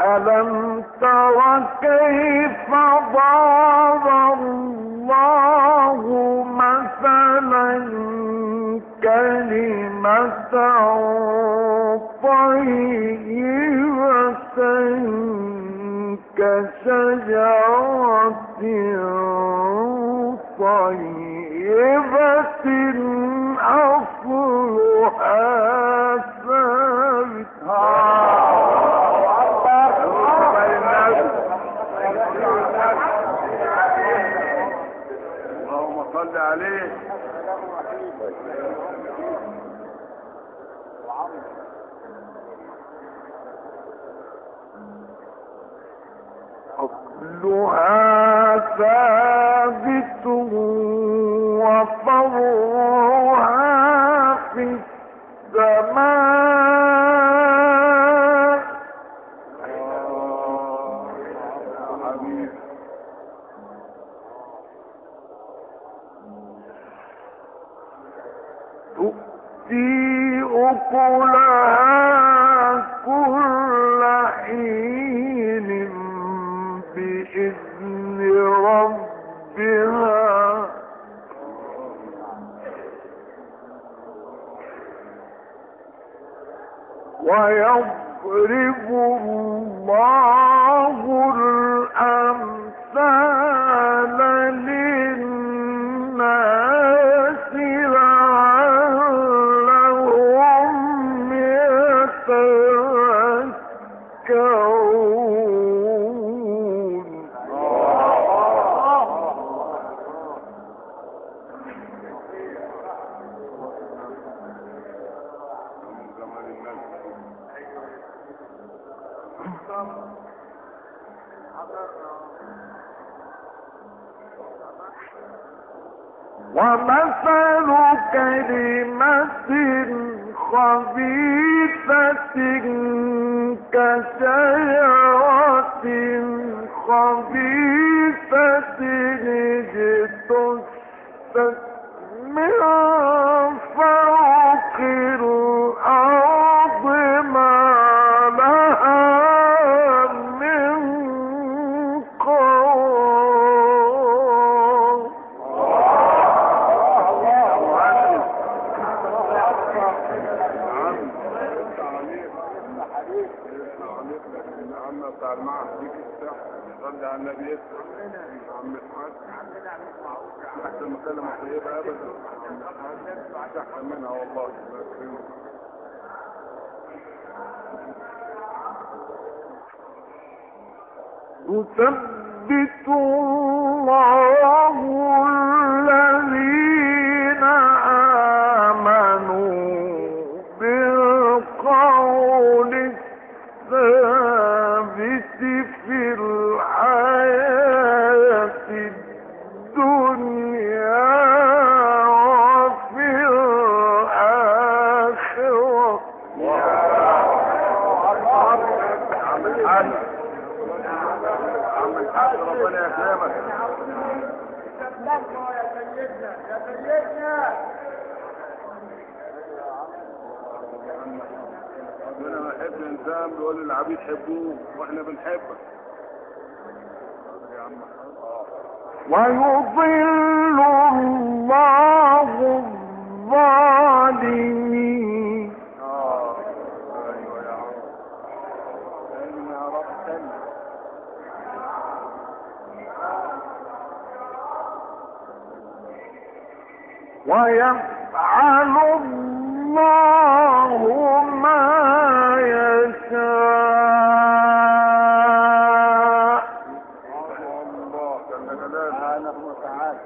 ألم تر كيف ضرب الله مثلا كلمة طيبة كشجرة طيبة أصلها عليه. أصلها ثابت وفرها في السماء. تؤتي أكلها كل حين بإذن ربها ويضرب الله الأمثال ومثل كلمة خبيثة كشجرة خبيثة اجتثت من بتاع المعهد ديك الساحه صلي على النبي اسمع عم الحاج احسن مكالمه طيبه ابدا. عم الحاج احسن منها والله. يثبت الله الحاج عم الحاج ربنا يكرمك ربنا ما يحب الانسان بيقول للعبيد حبوه وإحنا بنحبك يا ويضل الله ويفعل الله ما يشاء. سبحانه وتعالى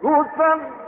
جل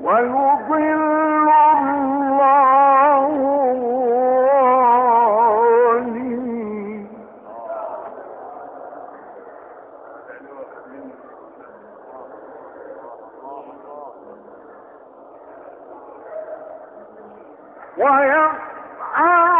ويضل الله الظالمين ويفعل